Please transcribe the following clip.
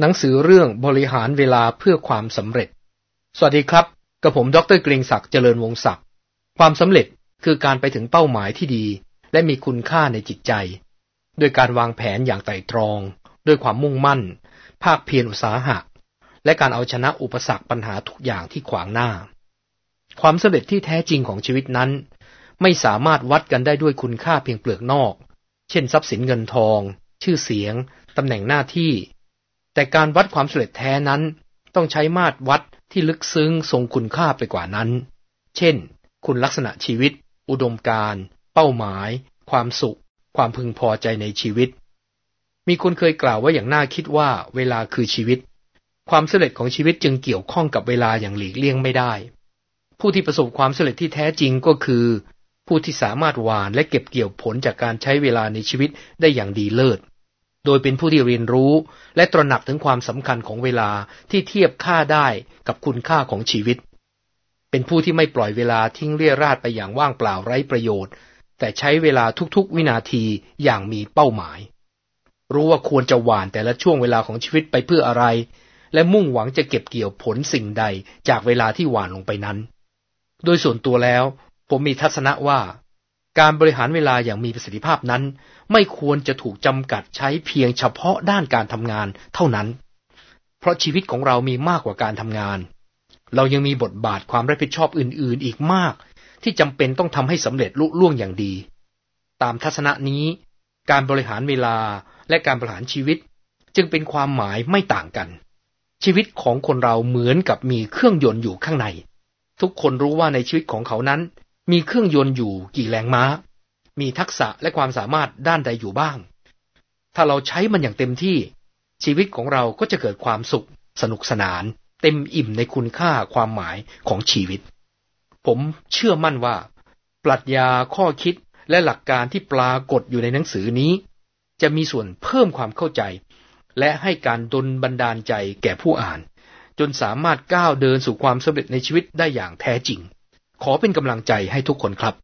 หนังสือเรื่องบริหารเวลาเพื่อความสำเร็จ สวัสดีครับ กับผมดรเกรียงศักดิ์เจริญวงศักดิ์ ความสำเร็จคือการไปถึงเป้าหมายที่ดี และมีคุณค่าในจิตใจ โดยการวางแผนอย่างไตร่ตรอง ด้วยความมุ่งมั่น ภาคเพียรอุตสาหะ และการเอาชนะอุปสรรคปัญหาทุกอย่างที่ขวางหน้า ความสำเร็จที่แท้จริงของชีวิตนั้น ไม่สามารถวัดกันได้ด้วยคุณค่าเพียงเปลือกนอก เช่น ทรัพย์สินเงินทอง ชื่อเสียงตำแหน่งหน้าที่ แต่การวัดความสำเร็จแท้นั้น ต้องใช้มาตรวัดที่ลึกซึ้งทรงคุณค่าไปกว่านั้น เช่น คุณลักษณะชีวิต อุดมการ เป้าหมาย ความสุข ความพึงพอใจในชีวิต มีคนเคยกล่าวว่าอย่างน่าคิดว่าเวลาคือชีวิต ความสำเร็จของชีวิตจึงเกี่ยวข้องกับเวลาอย่างหลีกเลี่ยงไม่ได้ ผู้ที่ประสบความสำเร็จที่แท้จริงก็คือ ผู้ที่สามารถหวานและเก็บเกี่ยวผลจากการใช้เวลาในชีวิตได้อย่างดีเลิศ โดยเป็นผู้ที่เรียนรู้ และตระหนักถึงความสำคัญของเวลาที่เทียบค่าได้กับคุณค่าของชีวิต เป็นผู้ที่ไม่ปล่อยเวลาทิ้งเรี่ยราดไปอย่างว่างเปล่าไร้ประโยชน์ แต่ใช้เวลาทุกๆ วินาทีอย่างมีเป้าหมาย รู้ว่าควรจะหวานแต่ละช่วงเวลาของชีวิตไปเพื่ออะไร และมุ่งหวังจะเก็บเกี่ยวผลสิ่งใดจากเวลาที่หวานลงไปนั้น โดยส่วนตัวแล้ว ผมมีทัศนะว่า การบริหารเวลาอย่างมีประสิทธิภาพนั้น ไม่ควรจะถูกจำกัดใช้เพียงเฉพาะด้านการทำงานเท่านั้น เพราะชีวิตของเรามีมากกว่าการทำงาน เรายังมีบทบาทความรับผิดชอบอื่น ๆ อีกมาก ที่จำเป็นต้องทำให้สำเร็จลุล่วงอย่างดี ตามทัศนะนี้ การบริหารเวลาและการบริหารชีวิต จึงเป็นความหมายไม่ต่างกัน ชีวิตของคนเราเหมือนกับมีเครื่องยนต์อยู่ข้างใน ทุกคนรู้ว่าในชีวิตของเขานั้น มีเครื่องยนต์อยู่กี่แรงม้า มีทักษะและความสามารถด้านใดอยู่บ้าง ถ้าเราใช้มันอย่างเต็มที่ ชีวิตของเราก็จะเกิดความสุข สนุกสนาน เต็มอิ่มในคุณค่าความหมายของชีวิต ผมเชื่อมั่นว่า ปรัชญาข้อคิดและหลักการที่ปรากฏอยู่ในหนังสือนี้ จะมีส่วนเพิ่มความเข้าใจ และให้การดลบันดาลใจแก่ผู้อ่าน จนสามารถก้าวเดินสู่ความสำเร็จในชีวิตได้อย่างแท้จริง ขอเป็นกำลังใจให้ทุกคนครับ